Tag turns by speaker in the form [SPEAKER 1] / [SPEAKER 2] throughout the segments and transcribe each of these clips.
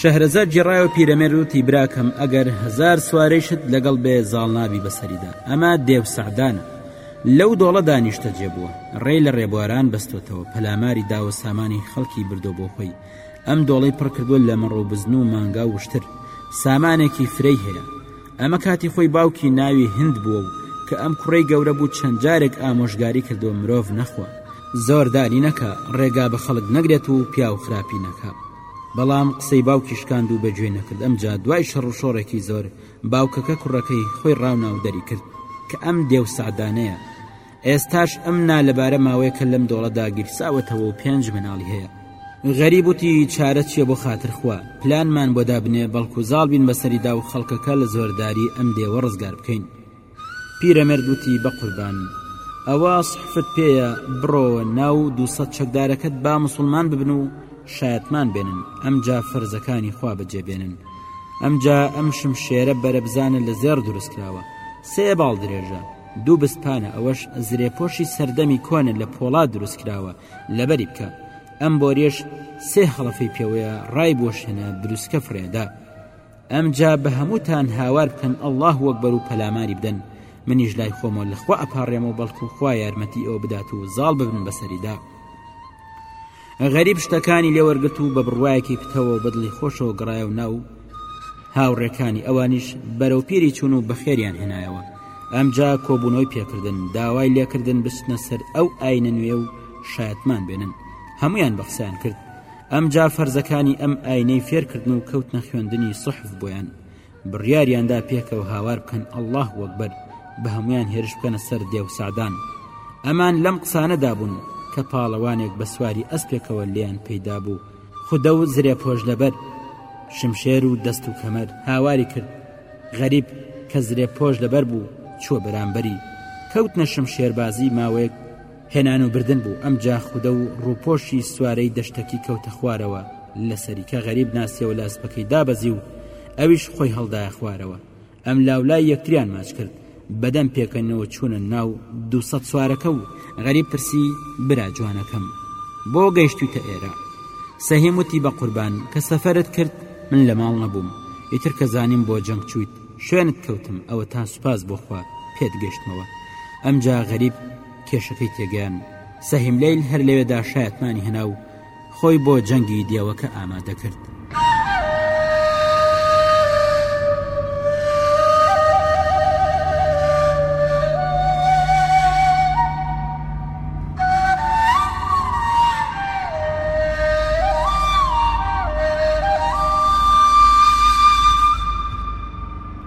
[SPEAKER 1] شەهرەزاد گێڕایەوە پیرەمێرد وتی براکەم ئەگەر هەزار سوارەیشت لەگەڵ بێ زاڵ نابی بەسەریدا ئەمە دێو سەعدانە لەو دۆڵەدا نیشتەجێ بووە ڕێی لە ڕێبواران بەستۆتەوە پەلاماری داوە سامانی خەڵکی بردۆ بۆ خۆی ئەم دۆڵەی پڕکردووە لە مەڕ و بزن و مانگا وشتر سامانێکی فرەی هەیە ئەمە کاتی خۆی باوکی ناوی هند بووە و کە ئەم کوڕەی گەورە بوو چەند جارێک ئامۆژگاری کردووە مرۆڤ نەخوا زۆرداری نەکا ڕێگا بە خەڵک نەگرێت و پیاو خراپی نەکا. بەڵام قسەی باوکی شکاند و بەگوێی نەکرد ئەمجا دوای شەڕ و شۆڕێکی زۆر باوکەکە کوڕەکەی خۆی ڕاونا و دەری کرد کە ئەم دێو سەعدانەیە ئێستاش ئەم نالەبارە ماوەیەکە لەم دۆڵەدا گیرساوەتەوە و پێنج مناڵی هەیە غەریب وتی چارە چیە بۆ خاتر خوا پلانمان بۆ دابنێ بەڵکو زاڵ بین بەسەریدا و خەڵکەکە لە زۆرداری ئەم دێوە ڕزگار بکەین پیرەمێرد وتی بەقوربان ئەوە سحفت پێیە بڕۆوە ناو دووسەد چەکدارەکەت با مسوڵمان ببن و شایەتمان بێنن ئەمجا فەرزەکانی خوا بەجێ بێنن ئەمجا ئەم شمشێرە بەرەبزانە لە زێڕ دروست کراوە سێ باڵ درێژە دوو بستپانە ئەوەش زرێپۆشی سەردەمی کۆنە لە پۆڵا دروست کراوە لەبەری بکە ئەم بۆریش سێ هەڵەفەی پێوەیە ڕای بۆشێنە بروسکە فرێدا ئەمجا بە هەمووتان هاوار بکەن اللە اکبر و پەلاماری بدەن منیش لای خۆمەوە لە خوا ئەپاڕێمەوە بەڵکو خوا یارمەتی ئێوە بدات و زاڵ ببن بەسەریدا غەریب شتەکانی لێوەرگرت و بە بڕوایەکی پتەوە و بەدڵی خۆشەوە گەڕایە و ناو هاوڕێکانی ئەوانیش بەرەو پیری چوون و بەخێریان هێنایەوە ئەمجا کۆبوونەوەی پێکردن داوای لێکردن بچنە سەر ئەو ئاینە نوێ و شایەتمان بێنن هەمویان بەخسیان کرد ئەمجا فەرزەکانی ئەم ئاینەی فێرکردن و کەوتنە خوێندنی سحف بۆیان بڕیاریاندا پێکەوە هاوار بکەن ئەلله وەکبەر بە هەمویان هێرش بکەنە سەر دێو سادان ئەمان لەم قسانەدا بوون کە پاڵەوانێک بە سواری ئەسپێکەوە لێیان پەیدا بوو خودە و زرێ پۆش لەبەر شمشێر و دەست و کەمەر هاواری کرد غەریب کە زرێ پۆش لەبەر بوو چوە بەرامبەری کەوتنە شمشێربازی ماوەیەک هێنان و بردن بوو ئەمجا خودە و ڕووپۆشی سوارەی دەشتەکی کەوتە خوارەوە لەسەری کە غەریب ناسیەوە لە ئەسپەکەی دابەزی و ئەویش خۆی هەڵدایە خوارەوە ئەم لاولای یەکتریان ماچ کرد بەدەم پێکەنینەوە چوونە ناو دوو سەد سوارەکە و غەریب پرسی برا جوانەکەم بۆ گەیشتویتە ئێرە سەهیم وتی بەقوربان کە سەفەرت کرد من لە ماڵ نەبووم ئیتر کە زانیم بۆ جەنگ چوویت شوێنت کەوتم ئەوەتا سوپاس بۆ خوا پێت گەشتمەوە ئەمجا غەریب کێشەکەی تێگەیان سەهیملەیل هەر لەوێدا شایەتمانی هەنا و خۆی بۆ جەنگی دێوەکە ئامادە کرد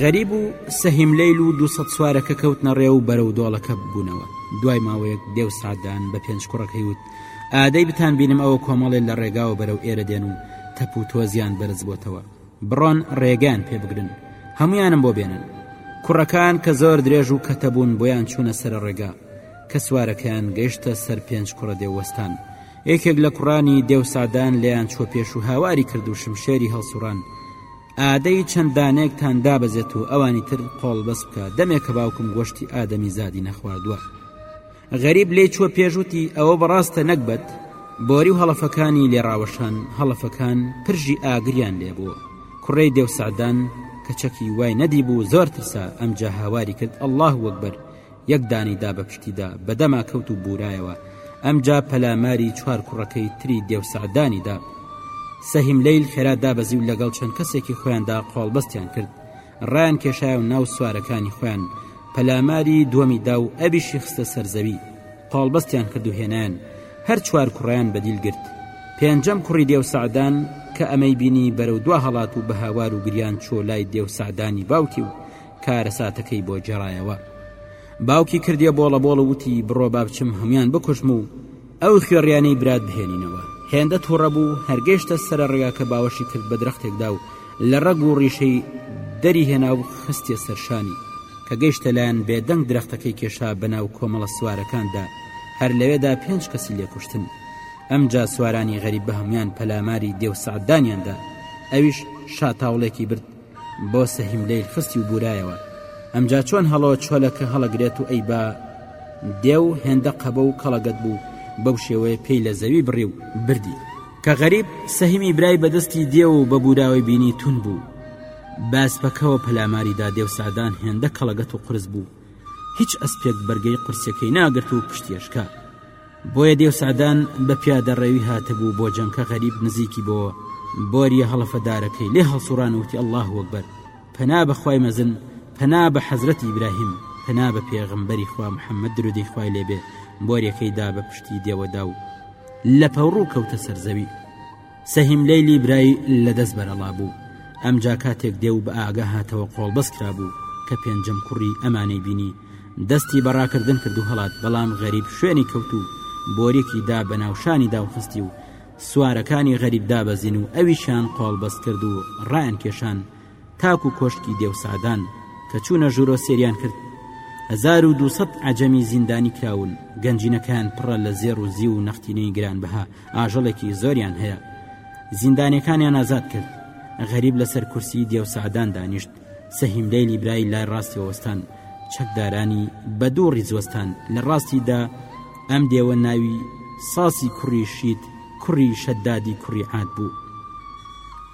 [SPEAKER 1] غەریب و سەهیم لەیل و دو سوارەکە کەوتنە ڕێ و بەرە و دۆڵەکە ببوونەوە دوای ماوەیەک دێو سادان بە پێنج کوڕەکەی وت ئادەی بتان بینم ئەوە کۆمەڵێ لە ڕێگاوە بەرەو ئێرە دێن و تەپ و تۆزیان بەرز بۆتەوە بڕۆن ڕێگەیان پێ بگرن هەمویانم بۆ بێنن کوڕەکان کە زۆر درێژ و کەتە بوون بۆیان چوونە سەر ڕێگا کە سوارەکەیان گەیشتە سەر پێنج کوڕە دێوەستان یەکێک لە کوڕانی دێوسادان لێیان چوە پێش و هاواری کرد و شمشێری هەڵسوڕان ئادەی چەندانێکتان دابەزێت و ئەوانی تر قۆڵبەس بکە دەمێکە باوکم گۆشتی ئادەمی زادی نەخواردووە غەریب لێی چووە پێش وتی ئەوە بەڕاستە نەگبەت بۆری و هەڵەفەکانی لێڕاوەشان هەڵەفەکان پرژی ئاگریان لێبووە کوڕەی دێو سەعدان کە چەکی وای نەدیبوو زۆر ترسا ئەمجا هاواری کرد ئەلله وەکبەر یەک دانی دا بە پشتیدا بەدەما کەوت و بورایەوە ئەمجا پەلاماری چوار کوڕەکەی تری دێو سەعدانی دا سەهیم لەیل خێرا دابەزی و لەگەڵ چەند کەسێکی خۆیاندا قۆڵبەستیان کرد ڕایان کێشایە و ناو سوارەکانی خۆیان پەلاماری دووەمی دا و ئەویشی خستە سەر زەوی قاڵبەستیان کرد و هێنایان هەر چوار کوڕیان بەدیل گرت پێنجەم کوڕی دێو سەعدان کە ئەمەی بینی بەرەو دوا هەڵات و بە هاوار و گریان چۆ لای دێو سەعدانی باوکی و کارەساتەکەی بۆ گێڕایەوە باوکی کردیە بۆڵە بۆڵ و وتی بڕۆ با بچم هەموان بکوژم و ئەو خوێڕیانەی برات بهێنینەوە. هێندە توڕە بوو هەرگەیشتە سەرە ڕێگاکە باوەشی کرد بە درەختێکدا و لە ڕەگ و ڕیشەی دەری هێنا و خستیە سەر شانی کە گەیشتە لایان بێدەنگ درەختەکەی کێشا بە ناو کۆمەڵە سوارەکاندا هەر لەوێدا پێنج کەسی لێ کوشتن ئەمجا سوارانی غەریب بە هەموان پەلاماری دێو سەعدانیان دا ئەویش شاتاوڵێکی برد بۆ سەهیم لەیل خستی و بورایەوە ئەمجا چۆن هەڵۆ چۆلەکە هەڵەگرێت و ئەی با دێو هێندە قەبە و کەڵەگەت بوو بەو شێوەیە پێی لە زەوی بڕی و بردی کە غەریب سەهیمی برای بەدەستی دێو و بە بوراوەی بینی تون بوو بە ئەسپەکەوە پەلاماری دا دێو سەعدان هێندە کەڵەگەت و قورس بوو هیچ ئەسپێک بەرگەی قورسەکەی ناگرت و پشتی ئەشکا بۆیە دێوسادان بە پیادە ڕێوی هاتبوو بۆ جەنکە غەریب نزیکی بۆ بۆریە هەڵەفەدارەکەی لێ هەڵسوڕانوتی ئەله وەکبەر پەنا بەخوای مەزن پەنا بە حەزرەتی ئیبراهیم پەنا بە پێغمبەری خوا محەممەد درودی خوای لێبێ بۆریەکەی دا بە پشتی دێوەدا و لە پەوڕوو کەوتە سەرزەوی سەهیم لەیلی برای لە دەست بەرەڵا بوو ئەمجا کاتێک دێ و بە ئاگا هاتەوە قۆڵبەست کرابوو کە پێنجەم کوڕی ئەمانەی بینی دەستی بەڕاکردن کرد و هەڵات بەڵام غەریب شوێنی کەوت و بۆریەکی دا بە ناوشانی داوخستی و سوارەکانی غەریب دابەزین و ئەویشان قۆڵبەست کرد و ڕایان کێشان تاکو کۆشکی دێوسادان کە چوونە ژورۆ سێریان کرد هەزار و دوو سەد عەجەمی زیندانی کراون گەنجینەکەیان پڕە لە زێڕ و زیو و نەختینەی گرانبەها ئاژەڵێکی زۆریان هەیە زیندانیەکانیان ئازاد کرد غەریب لەسەر کورسی دێوسادان دانیشت سەهیم لەیلی برای لای ڕاستی وەستان چەکدارانی بە دوو ڕیزوەستان لە ڕاستیدا ئەم دێوە ناوی ساسی کوڕی شید کوڕی شەدادی کوڕی عاد بوو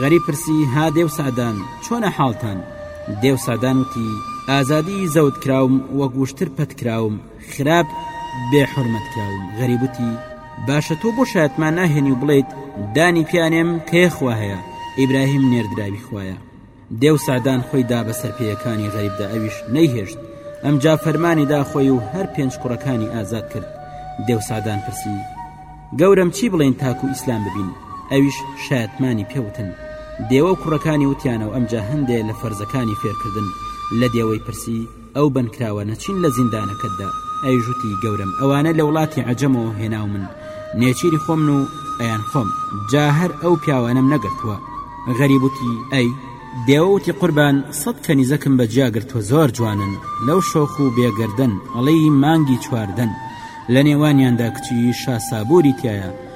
[SPEAKER 1] غەریب پرسی، ها دێو سەعدان، چۆنە حاڵتان؟ دێو سەعدان وتی، ئازادی زەوت کراوم، وەک وشتر پەت کراوم، خراپ بێ حورمەت کراوم. غەریب وتی، باشە تۆ بۆ شایەتمان ناهێنی و بڵێیت دانی پیا نێم کە یەخوا هەیە، ئیبراهیم نێردراوی خوایە. دێو سەعدان خۆی دا بە سەر پێیەکانی غەریبدا ئەویش نەیهێشت ئەمجا فەرمانی دا خۆی و هەر پێنج کوڕەکانی ئازاد کرد دێو سەعدان پرسی گەورم چی بڵین تاکو ئیسلام ببین ئەویش شایەتمانی پێوتن دێوە کوڕەکانی وتیانەوە ئەمجا هەندێ لە فەرزەکانی فێرکردن لە دێوەی پرسی ئەو بەندکراوە نەچین لە زیندانەکەتدا ئەیژوتی گەورەم ئەوانە لە وڵاتی عەجەمەوە هێناومن نێچیری خۆمن و ئەیان خۆم جا هەر ئەو پیاوانەم نەگرتووە غەریبوتی ئەی دێوەوتی قوربان سەد کەنیزەکم بە جیاگرتووە زۆر جوانن لەو شۆخ و بێگەردن ئەڵێی مانگی چواردەن لە نێوانیاندا کچی شاسابووری تایە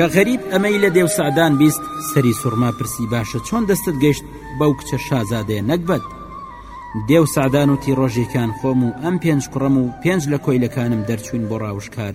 [SPEAKER 1] کە غەریب ئەمەی لە دێو سەعدان بیست سەری سوڕما پرسی باشە چۆن دەستت گەشت بەو کچە شازادەیە نەگبەت دێو سادان و تیڕۆژێکان خۆم و ئەم پێنج کوڕم و پێنج لە کۆیلەکانم دەرچوین بۆ ڕاوشکار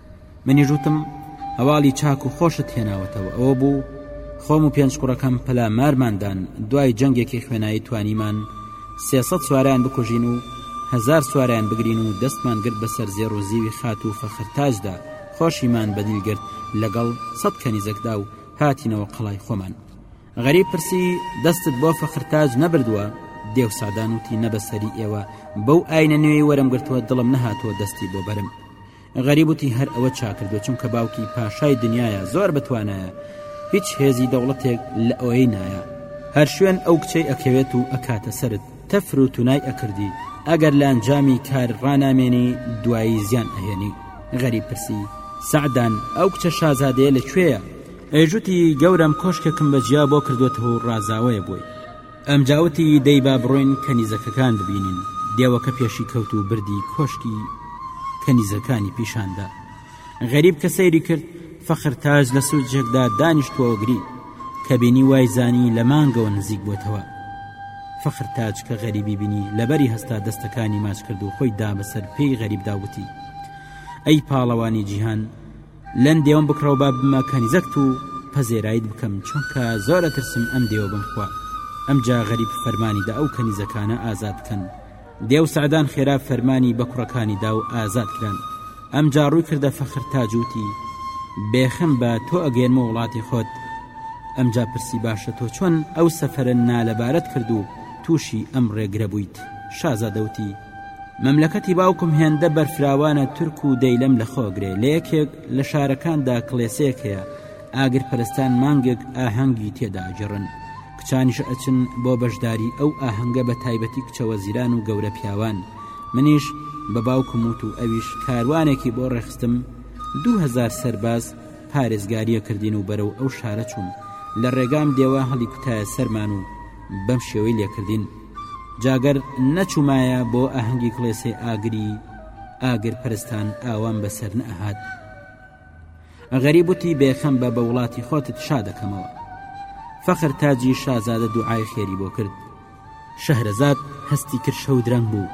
[SPEAKER 1] منیش وتم هەواڵی چاک و خۆشت هێناوەتەوە ئەوە بوو خۆم و پێنج کوڕەکەم پەلامارماندان دوای جەنگێکی خوێنایی توانیمان سێ سەد سواریان بکوژین و هەزار سواریان بگرین و دەستمان گرت بەسەر زێڕ و زیوی خاتوو فەخرتاجدا خۆشیمان بەدیل گرت لەگەڵ سەد کەنیزەکدا و هاتینەوە قەڵای خۆمان غەریب پرسی دەستت بۆ فەخرتاج نەبردووە دێوسادان وتی نەبەسەری ئێوە بەو ئاینە نوێی وەرم گرتووە دڵم نەهاتووە دەستی بۆ بەرم غەریب وتی هەر ئەوە چاکردو چونکە باوکی پاشای دنیاە زۆر بتوانایە هیچ هێزی دەوڵەتێک لە ئەوەی نایە هەر شوێن ئەو کچەی ئەکەوێت و ئەکاتە سرد تەفر و تونای ئەکردی ئەگەر لە ئەنجامی کار ڕانامێنی دوایی زیان ئەهێنی غەریب پرسی سەعدان ئەو کچە شازادەیە لە کوێیە ئەیژوتی گەورم کۆشکێکم بە جیا بۆ کردوێتەوە و ڕازاوەیە بووی ئەمجا وتی دەی با بڕۆین کەنیزەکەکان ببینین دێوەکە پێشی کەوت و بردی کۆشکی کەنیزەکانی پیشاندا غەریب کە سەیری کرد فەخر تاج لە سوودجێکدا دانیشتوەوەگری کە بینی وای زانی لە مانگەوە نزیک بۆتەوە فەخر تاج کە غەریبی بینی لەبەری هەستا دەستەکانی ماچ کرد و خۆی دا بەسەر پێی غەریبدا وتی ئەی پاڵەوانی جیهان لەم دێوەم بکڕەوە با بمە کەنیزەکت و پەزێرایت بکەم چونکە زۆر ئەترسم ئەم دێوە بمخوا ئەمجا غەریب فەرمانی دا ئەو کەنیزەکانە ئازاد بکەن دێو سەعدان خێرا فەرمانی بە کوڕەکانی دا و ئازاد کران ئەمجا ڕووی کردە فەخر تاجوتی بێخم بە تۆ ئەگەێنمە وڵاتی خۆت ئەمجا پرسی باشە تۆ چۆن ئەو سەفرە نالەبارەت کرد و تووشی ئەم ڕێگرە بوویت شازادەوتی مەملەکەتی باوکم هێندە بەرفراوانە تورک و دەیلەم لە خۆگرێ لە یەکێک لە شارەکاندا کڵێسەیەک هەیە ئاگر پەرستان مانگێک ئاهەنگی تێدا جڕن کچانیش ئەچن بۆ بەشداری ئەو ئاهەنگە بە تایبەتی کچەوە زیران و گەورە پیاوان منیش بە باوکم وت و ئەویش کاروانێکی بۆ ڕێخستم دوهزار سەرباز پارێزگاریە کردین و بەرەو ئەو شارە چوون لە ڕێگام دێوە هەڵی کوتایە سەرمان و بەم شێوەی لێکردین جاگەر نەچوومایە بۆ ئاهەنگی کڵێسەی ئاگری ئاگر پرستان ئاوام بەسەر نەهات ئەغەری بوتی بێخەم بە بە وڵاتی خۆتت شا دەکەمەوە فەخر تاجی شازادە دوعای خێری بۆ کرد شەهرەزاد هەستی کرشە و درەنگ بوو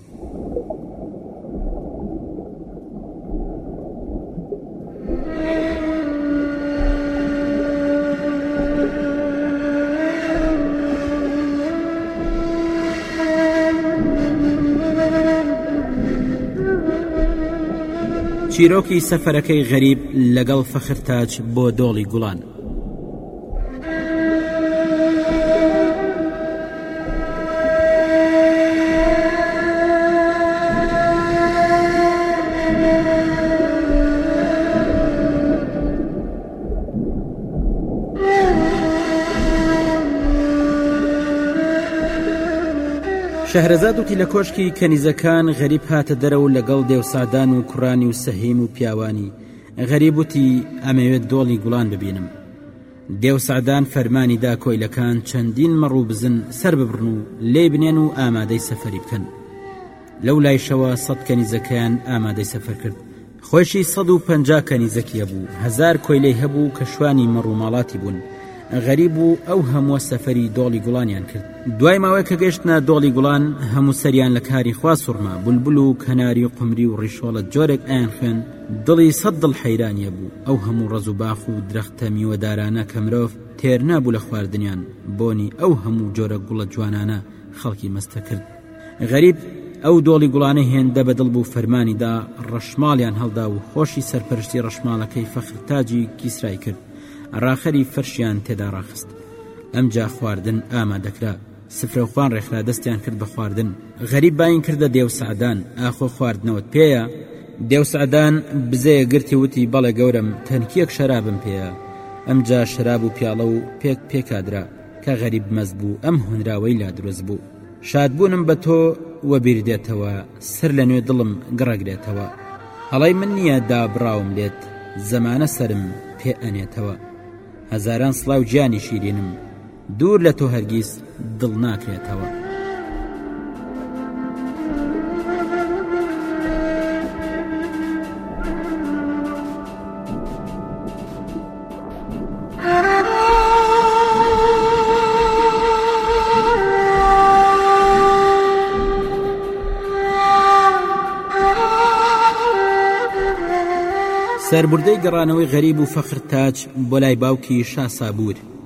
[SPEAKER 1] چیرۆکی سەفەرەکەی غەریب لەگەڵ فەخر تاج بۆ دۆڵی گوڵان شەهرەزاد وتی لە کۆشکی کەنیزەکان غەریب هاتە دەرە و لەگەڵ دێوسادان و کوڕانی و سەهیم و پیاوانی غەریب وتی ئەمەوێت دۆڵی گوڵان ببینم دێو سەعدان فەرمانی دا کۆیلەکان چەندین مەڕ و بزن سەر ببڕن و لێی بنێن و ئامادەی سەفەری بکەن لەو لایشەوە سەد کەنیزەکەیان ئامادەی سەفەر کرد خۆشی 150 کەنیزەکیە بوو هزار کۆیلەی هەبوو کە شوانی مەڕ و ماڵاتی بوون غەریب و ئەو هەمووە سەفەری دۆڵی گوڵانیان کرد دوای ماوەیە کە گەشتە دۆڵی گوڵان هەموو سەریان لە کاری خوا سوڕما بولبول و کەناری و قمری و ڕیشۆڵە جۆرێک ئەیان خوێن دڵی سەد دڵ حەیرانیە بوو ئەو هەموو ڕەز و باخ و درەختە میوەدارانە کە مرۆڤ تێر نابوو لە خواردنیان بۆنی ئەو هەموو جۆرە گوڵە جوانانە خەڵکی مەستە کرد غەریب ئەو دۆڵی گوڵانەی هێندە بە دڵ بوو فەرمانی دا ڕەشماڵیان هەڵدا و خۆشی سەرپەرشتی ڕەشماڵەکەی فەخر تاجی کیسرای کرد ڕاخەری فەرشیان تێدا ڕاخست ئەمجا خواردن ئامادە کرا. سفرەو خوان ڕێکخرا دەستیان کرد بە خواردن. غەریب بایین کردە دێو سەعدان، ئاخۆ خواردنەوەت پێیە؟ دێو سەعدان بزەیەک گرتی وتی، بەڵێ گەورەم، تەنکییەک شەرابم پێیە. ئەمجا شەراب و پیاڵە و پێک پێکادرا. کە غەریب مەست بوو ئەم هۆنراوەی لا دروست بوو، شادبوونم بە تۆ وەبیر دێتەوە، سەر لە نوێ دڵم گڕەگرێتەوە. هەڵەی من نییە دابڕاوم لێت، زەمانە سەرم پێ ئەنێتەوە. هەزاران سڵاو گیانی شیرینم. دوور لە تۆ هەرگیز دڵ ناکرێتەوە. سەربوردەی گەڕانەوەی غەریب و فەخر تاج بۆ لای باوکی شا سابوور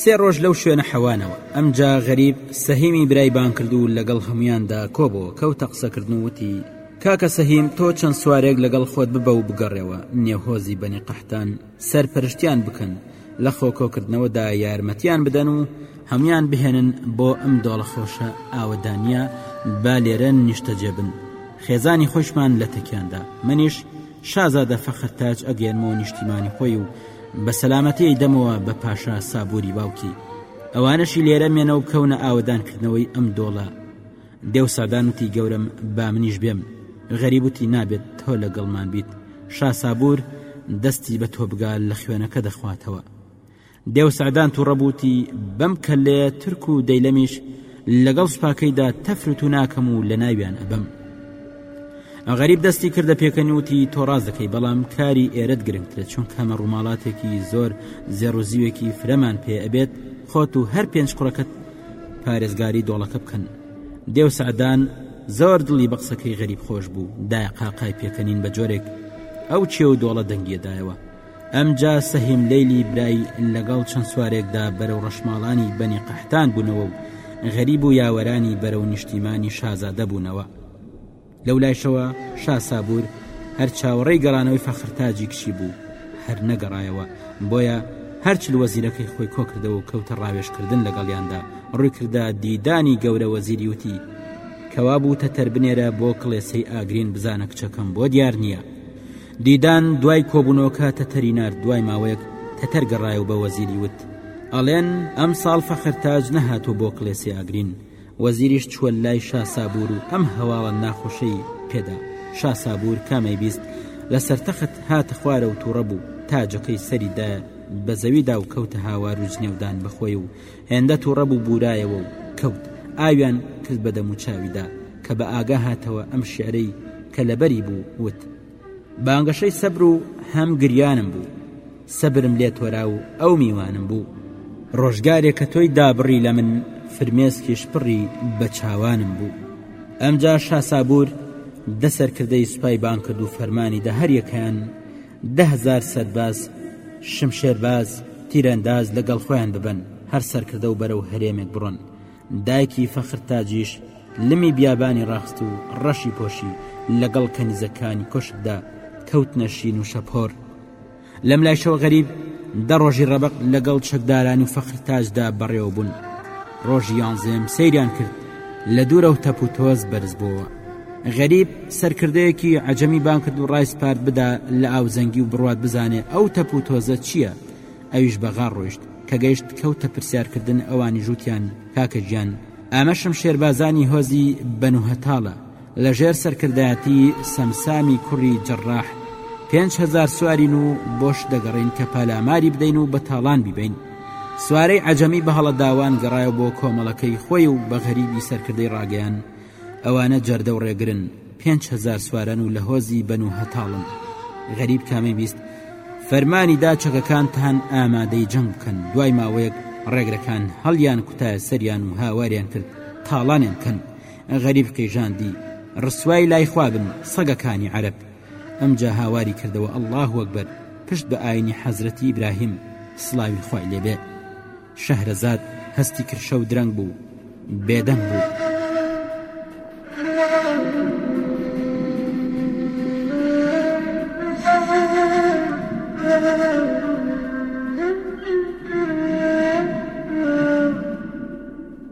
[SPEAKER 1] سێ ڕۆژ لەو شوێنە حەوانەوە ئەمجا غەریب سەهیمی برای بان کرد و لەگەڵ هەمویاندا کۆبەوە کەوتە قسەکردن و وتی کاکە سەهیم تۆ چەند سوارێک لەگەڵ خۆت ببە و بگەڕێەوە نێوهۆزی بەنی قەحتان سەرپەرشتیان بکەن لە خۆکۆکردنەوەدا یارمەتیان بدەن و هەموان بهێنن بۆ ئەم دۆڵە خۆشە ئاوەدانیە با لێرە نیشتەجێبن خێزانی خۆشمان لە تەکیاندا منیش شازادە فەخر تاج ئەگەیەنمەوە نیشتیمانی خۆی و بە سەلامەتیی دەمەوە بە پاشا سابووری باوکی ئەوانەشی لێرە مێنە و کەونە ئاوەدانکردنەوەی ئەم دۆڵە دێوسادان وتی گەورم با منیش بێم غەریب وتی نابێت تۆ لەگەڵمان بیت شاسابور دەستی بە تۆبگال لە خوێنەکە دەخواتەوە دێو سەعدان توڕەبووتی بەم کەلەیە ترک و دەیلەمیش لەگەڵ سوپاکەیدا تەفرتو ناکەم و لە ناویان ئەبەم غەریب دەستی کردە پێکەنیوتی تۆڕاز دەکەی بەڵام کاری ئێرەت گرنگترە چونکە هەمە ڕووماڵاتێکی زۆر زێڕوزیوێکی فرەمان پێ ئەبێت خۆت و هەر پێنج کوڕەکەت پارێزگاری دۆڵەکە بکەن دێو سەعدان زۆر دڵی بە قسەکەی غەریب خۆش بوو دایقاقای پێکەنین بە جۆرێک ئەو چێ و دۆڵە دەنگیەدایەوە ئەمجا سەهیم لەیلی برای لەگەڵ چەند سوارێکدا بەرەو ڕەشماڵانی بەنی قەحتان بوونەوە و غەریب و یاوەرانی بەرەو نیشتیمانی شازادە بوونەوە لەو لایشەوە شا سابور هەر چاوەڕێی گەڕانەوەی فەخرتاجی کچی بوو هەر نەگەڕایەوە بۆیە هەرچل وەزیرەکەی خۆی کۆکردەوە و کەوتە ڕاوێشکردن لەگەڵیاندا ڕووی کردا دیدانی گەورە وەزیری وتی کەوا بوو تەتەر بنێرە بۆ کڵێسەی ئاگرین بزانە کچەکەم بۆ دیار نییە دیدان دوای کۆبوونەوەکە تەتەری نارد دوای ماوەیەک تەتەر گەڕایە و بە وەزیری وت ئەڵێن ئەم ساڵ فەخرتاج نەهاتۆ بۆ کلێسی ئاگرین وەزیریش چووە لای شاسابور و ئەم هەواڵە ناخۆشەی پێدا شاسابور کامەی بیست لەسەر تەخت هاتە خوارە و تووڕە بوو تاجەکەی سەریدا بە زەویدا و کەوتە هاوار و جنێودان بەخۆی و هێندە توڕە بوو بوورایەوە و کەوت ئاویان کرد بە دەموچاویدا کە بە ئاگا هاتەوە ئەم شیعرەی کە لەبەری بوو وت بانگەشەی سەبر و هەم گریانم بوو سەبرم لێ تۆرا و ئەو میوانم بوو ڕۆژگارێک کە تۆی دابڕی لە من فرمێسکیش پڕی بە چاوانم بوو ئەمجا شاسابور دەسەرکردەی سوپای بان کرد و فەرمانی دە هەریەکەیان دە هەزار سەرباز شمشێرباز تیرئەنداز لە گەڵ خۆیان ببەن هەر سەرکردە و بەرەو هەرێمێک بڕۆن دایکی فەخر تاجیش لمی بیابانی ڕاخست و ڕەشی پۆشی لە گەڵ کەنیزەکانی کۆشکدا کەوتنە شین و شەپۆر لەم لایشەوە غەریب دە ڕۆژی ڕەبق لەگەڵ چەکداران و فەخر تاجدا بەڕێوە بوون ڕۆژی یانزێم سەیریان کرد لە دوورە و تەپ و تۆز بەرز بووە غەریب سەرکردەیەکی عەجەمی بانگ کرد و ڕای سپارد بدا لە ئاوزەنگی و بڕوات بزانێ ئەو تەپ و تۆزە چییە؟ ئەویش بە غار ڕۆیشت. کە گەیشت کەوتە پرسیار کردن ئەوانیش وتیان، کاکە گیان، ئەمە شمشێربازانی هۆزی بەنو هەتاڵە لە ژێر سەرکردایەتی سەمسامی کوڕی جەڕاح پێنج هەزار سوارین و بۆش دەگەڕێین کە پالاماری بدەین و بە تاڵان بیبەین. سوارەی عەجەمی بە هەڵەداوان گەڕایەوە بۆ کۆمەڵەکەی خۆی و بە غەریبی سەرکردەی ڕاگەیان، ئەوانە جەردە و ڕێگرن پێنج هەزار سوارەن و لە هۆزی بەن و هەتاڵن غەریب کامەی بیست فەرمانی دا چەکەکانتان ئامادەی جەنگ بکەن دوای ماوەیەک ڕێگرەکان هەڵیان کوتایە سەریان و هاواریان کرد تاڵانیان کەن غەریب قیژاندی ڕسوای لای خوابن سەگەکانی عەرب ئەمجا هاواری کردەوە ئەلله وەکبەر پشت بە ئاینی حەزرەتی ئیبراهیم سلاوی خوای لێبێ شەهرەزاد هەستی کرشە و درەنگ بوو بێدەنگ بوو.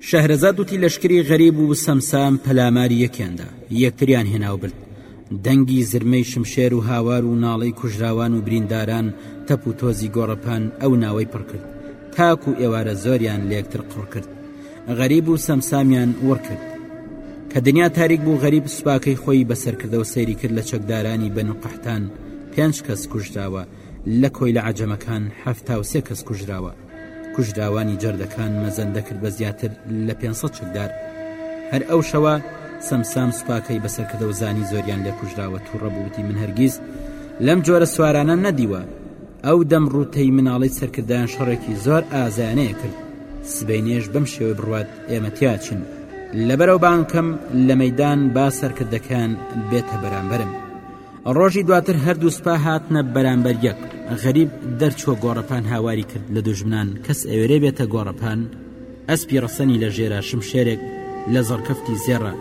[SPEAKER 1] شەهرەزاد وتی لەشکری غەریب و سەمسام پەلاماری یەکیاندا، یەکتریان هێناو برد. دەنگی زرمەی شمشێر و هاوار و ناڵەی کوژراوان و برینداران، تەپ و تۆزی گۆڕەپان ئەو ناوەی پڕ کرد. تاکو ئێوارە زۆریان لەیەکتر قڕ کرد. غەریب و سەمسامیان وڕ کرد. کە دنیا تاریک بوو غەریب سوپاکەی خۆی بەسەر کردەوە سەیری کرد لە چەکدارانی بەنو قەحتان پێنج کەس کوژراوە، لە کۆیلە عەجەمەکان حەفتا و سێ کەس کوژراوە. کوژراوانی جەردەکان مەزەندە کرد بە زیاتر لە 500 چکدار هەر ئەو شەوە سەمسام سوپاکەی بەسەر کردە و زانی زۆریان لە کوژراوە تووڕە بووتی من هەرگیز لەم جۆرە سوارانە نەدیوە ئەو دەم ڕوتەی مناڵی سەرکردیان شەڕێکی زۆر ئازایانەیە کرد سبینێش بەم شێوە بڕوات ئێمەتیاچن لەبەرەوە بانکەم لە مەدان با سەرکردەکان بێتە بەرامبرم ڕۆژی دواتر هەردوو سپا هاتنە بەرامبەر یەک غەریب دەرچوە گۆڕەپان هاواری کرد لە دوژمنان کەس ئەوێرێ بێتە گۆڕەپان ئەسپی ڕەسەنی لە ژێرا شمشێرێک لە زڕکەفتی زێڕە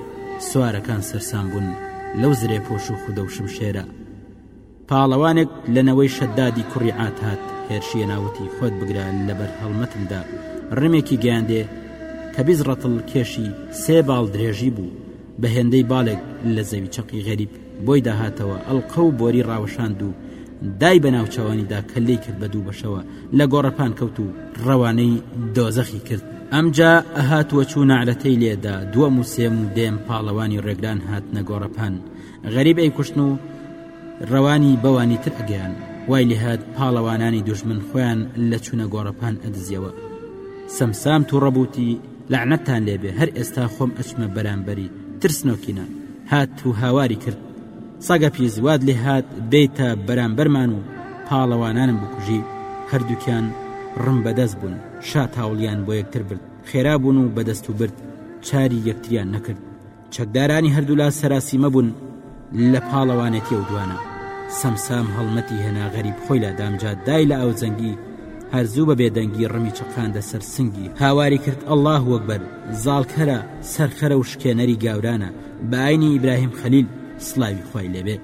[SPEAKER 1] سوارەکان سەرسان بوون لەو زرێ پۆش و خودە و شمشێرە پاڵەوانێک لە نەوەی شەدادی کوڕی عات هات هێرشیە ناوتی خۆت بگرە لەبەر هەڵمەتمدا ڕمێکی گەیاندێ کە بیز ڕەتڵ کێشی سێ باڵ درێژی بوو بە هێندەی بالێک لە زەوی چەقی غەریب بۆی داهاتەوە ئەڵقە و بۆری ڕاوەشاند و دای بە ناوچەوانیدا کە لی کرد بە دوو بەشەوە لە گۆڕەپان کەوت و ڕەوانەی دۆزەخی کرد ئەمجا ئەهاتوە چوو نەعلەتەی لێدا دووەم و سێم و دێم پاڵەوانی ڕێگران هات نەگۆڕەپان غەریب ئەی کوشتن و ڕەوانی بەوانی تر ئەگەیان وای لێهات پاڵەوانانی دژمن خۆیان لە چوونە گۆڕەپان ئەدزیەوە سەمسام تووڕەبووتی لەعنەتتان لێبێ هەر ئێستا خۆم ئەچمە بەرامبەری ترسنۆکینە هات و هاواری کرد ساگە پیس واد لێ هات بێتە بەرامبەرمان و پاڵەوانانم بکوژی هەردووکیان ڕم بەدەست بوون شا تاوڵیان بۆ یەکتر برد خێرا بوون و بەدەست و برد چاری یەکتریان نەکرد چەکدارانی هەردوولا سەراسیمە بوون لە پاڵەوانێتی و دوانە سەمسام هەڵمەتی هێنا غەریب خۆی لە دامجا دای لە ئاوزەنگی هەرزوو بە بێدەنگی ڕمی چقاندە سەر سنگی هاواری کرد ئەله وەکبەر زاڵکەرە سەرخەرە و شکێنەری گاورانە بە ئاینی ئیبراهیم خەلیل سلاوی خی لێبێت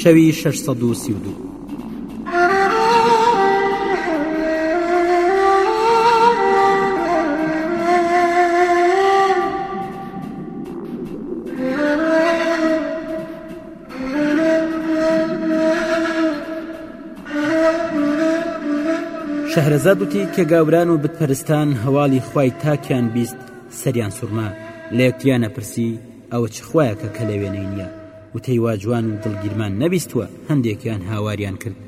[SPEAKER 1] شەوی شەش سەد و سی و دوو. شەهرەزاد وتی کە گاوران و بتپەرستان هەواڵی خوای تاکیان بیست سەریان سوورما لە یەکتریانە پرسی ئەوە چ خوایەکە کە لە وێنەی نییە وتەی وا جوان و دڵگیرمان نەبیستوە هەندێکیان هاواریان کرد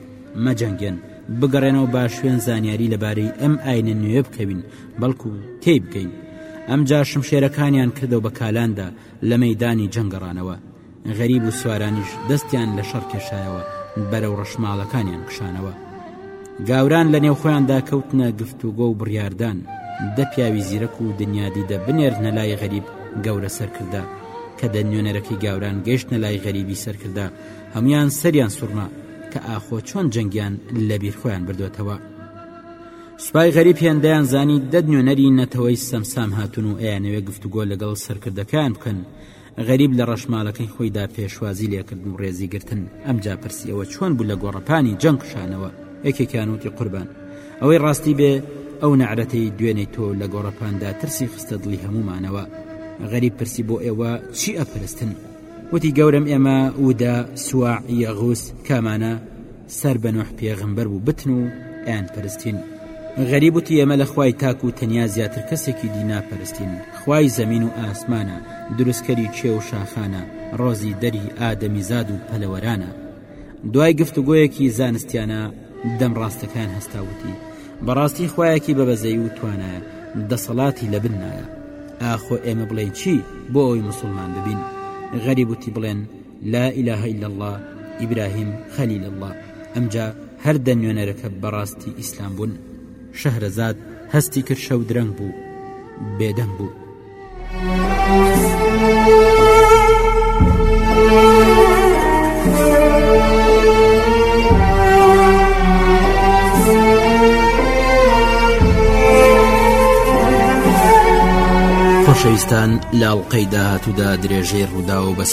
[SPEAKER 1] مەجەنگێن بگەڕێنەوە با شوێن زانیاری لەبارەی ئەم ئاینە نوێ بکەوین بەڵکو تێی بگەین ئەم جاشم شێرەکانیان کردەوە بە کالاندا لە مەدانی جەنگەڕانەوە غەریب و سوارانیش دەستیان لە شەڕ کێشایەوە بەرەو ڕەشماڵەکانیان کشانەوە گاوران لە نێو خۆیاندا کەوتنە گفتوگۆ و بڕیاردان دە پیاوی زیرەک و دنیا دیدە بنێرنە لای غەریب گەورە سەرکردە کە دە نوێنەرەکەی گاوران گەیشتنە لای غەریبی سەرکردە هەمویان سەریان سوڕما کە ئاخۆ چۆن جەنگیان لە بیر خۆیان بردوێتەوە سوپای غەریب هێندەیان زانی دە نوێنەری نەتەوەی سەمسام هاتون و ئەیانەوێ گفتوگۆ لەگەڵ سەرکردەکان بکەن غەریب لە ڕەشمالەکەی خۆیدا پێشوازی لێکردن و ڕێزی گرتن، ئەمجا پرسی ئەوە چۆن بوو لە گۆڕەپانی جەنگ کشانەوە، یەکێکیان وتی قوربان ئەوەی ڕاستی بێ ئەو نەعرەتەی دوێنێی تۆ لە گۆڕەپاندا ترسی خستە دڵی هەموومانەوە، غەریب پرسی بۆ ئێوە چی ئەپەرستن؟ وتی گەورەم ئێمە، ودا، سواع، یەغوس، کامانە؟ سەر بە نوح پێغەمبەر بوو بتن و ئەیان پەرستین غەریب وتی ئێمە لە خوای تاک و تەنیا زیاتر کەسێکی دی ناپەرستین خوای زەمین و ئاسمانە دروستکەری کێ و شاخانە ڕۆزی دەری ئادەمی زاد و پەلەوەرانە دوای گفتوگۆیەکی زانستیانە دەم ڕاستەکان هەستاوتی بەڕاستی خوایەکی بە بەزەی و توانایە دەسەڵاتی لە بنایە ئاخۆ ئێمە بڵێن چی بۆ ئەوی مسلمان ببین غەریب وتی بڵێن لا الە الا اللە ابراهیم خلیل اللە ئەمجا هەر دە نوێنەرەکە بەڕاستی ئیسلام بوون شەهرەزاد هەستی کرد شەو درەنگ بوو بێدەنگ بوو. خۆشەویستان لاڵقەی داهاتوودا درێژەی ڕوودا و بەس